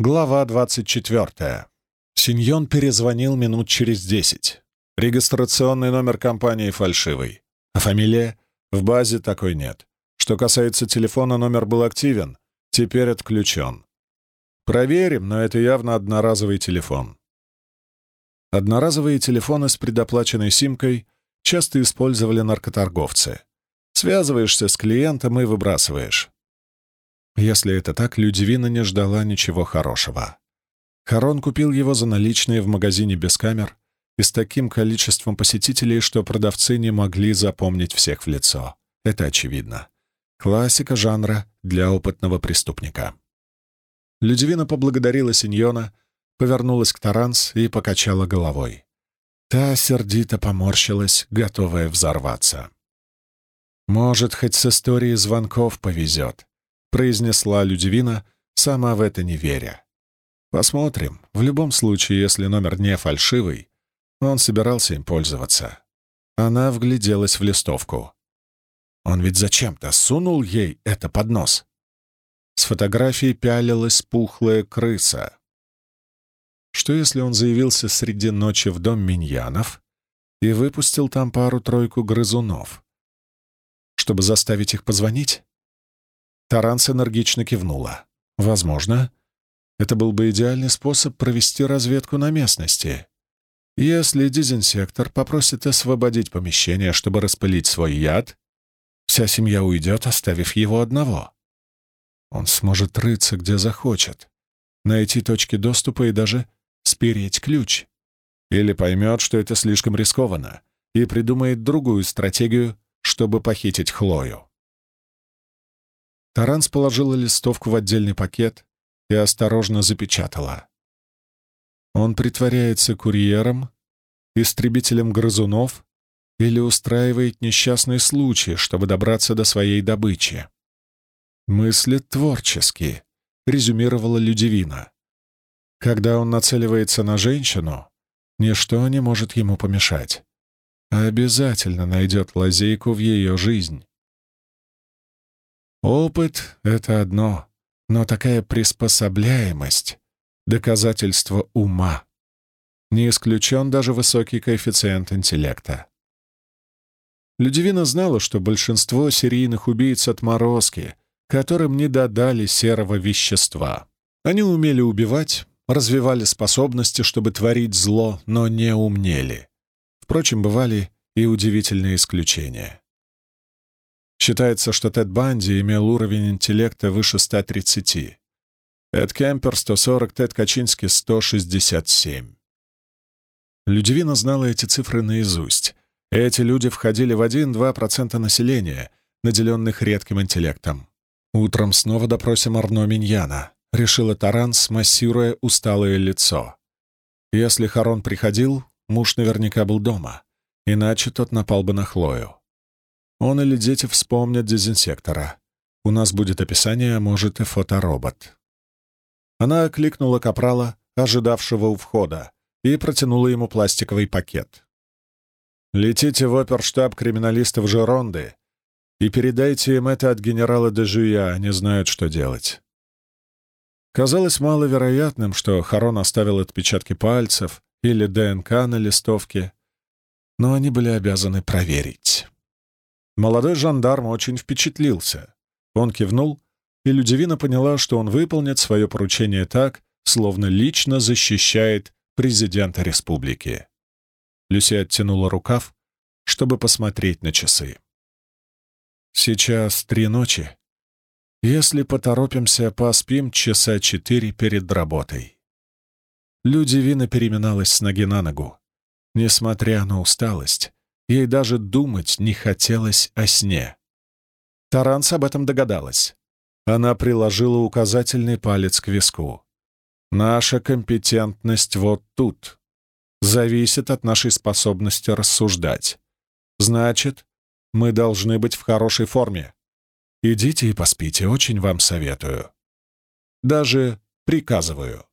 Глава 24. Синьон перезвонил минут через десять. Регистрационный номер компании фальшивый. А фамилия? В базе такой нет. Что касается телефона, номер был активен, теперь отключен. Проверим, но это явно одноразовый телефон. Одноразовые телефоны с предоплаченной симкой часто использовали наркоторговцы. Связываешься с клиентом и выбрасываешь. Если это так, Людивина не ждала ничего хорошего. Харон купил его за наличные в магазине без камер и с таким количеством посетителей, что продавцы не могли запомнить всех в лицо. Это очевидно. Классика жанра для опытного преступника. Людивина поблагодарила Синьона, повернулась к Таранс и покачала головой. Та сердито поморщилась, готовая взорваться. «Может, хоть с историей звонков повезет», произнесла Людивина, сама в это не веря. Посмотрим. В любом случае, если номер не фальшивый, он собирался им пользоваться. Она вгляделась в листовку. Он ведь зачем-то сунул ей это под нос. С фотографией пялилась пухлая крыса. Что если он заявился среди ночи в дом Миньянов и выпустил там пару-тройку грызунов? Чтобы заставить их позвонить? Таранс энергично кивнула. «Возможно. Это был бы идеальный способ провести разведку на местности. Если дезинсектор попросит освободить помещение, чтобы распылить свой яд, вся семья уйдет, оставив его одного. Он сможет рыться, где захочет, найти точки доступа и даже спереть ключ. Или поймет, что это слишком рискованно, и придумает другую стратегию, чтобы похитить Хлою. Таранс положила листовку в отдельный пакет и осторожно запечатала. Он притворяется курьером, истребителем грызунов или устраивает несчастный случай, чтобы добраться до своей добычи. «Мыслит творчески», — резюмировала Людивина. «Когда он нацеливается на женщину, ничто не может ему помешать. Обязательно найдет лазейку в ее жизнь. Опыт — это одно, но такая приспособляемость — доказательство ума. Не исключен даже высокий коэффициент интеллекта. Людивина знала, что большинство серийных убийц — отморозки, которым не додали серого вещества. Они умели убивать, развивали способности, чтобы творить зло, но не умнели. Впрочем, бывали и удивительные исключения. Считается, что Тед Банди имел уровень интеллекта выше 130. Эд Кемпер — 140, Тед Качинский — 167. Людивина знала эти цифры наизусть. Эти люди входили в 1-2% населения, наделенных редким интеллектом. «Утром снова допросим Арно Миньяна», — решила Таранс, массируя усталое лицо. Если Харон приходил, муж наверняка был дома, иначе тот напал бы на Хлою. Он или дети вспомнят дезинсектора. У нас будет описание, может и фоторобот. Она окликнула капрала, ожидавшего у входа, и протянула ему пластиковый пакет. «Летите в оперштаб криминалистов Жеронды и передайте им это от генерала Дежуя, они знают, что делать». Казалось маловероятным, что Харон оставил отпечатки пальцев или ДНК на листовке, но они были обязаны проверить. Молодой жандарм очень впечатлился. Он кивнул, и Людивина поняла, что он выполнит свое поручение так, словно лично защищает президента республики. Люси оттянула рукав, чтобы посмотреть на часы. «Сейчас три ночи. Если поторопимся, поспим часа четыре перед работой». Людивина переминалась с ноги на ногу. Несмотря на усталость, Ей даже думать не хотелось о сне. Таранс об этом догадалась. Она приложила указательный палец к виску. «Наша компетентность вот тут. Зависит от нашей способности рассуждать. Значит, мы должны быть в хорошей форме. Идите и поспите, очень вам советую. Даже приказываю».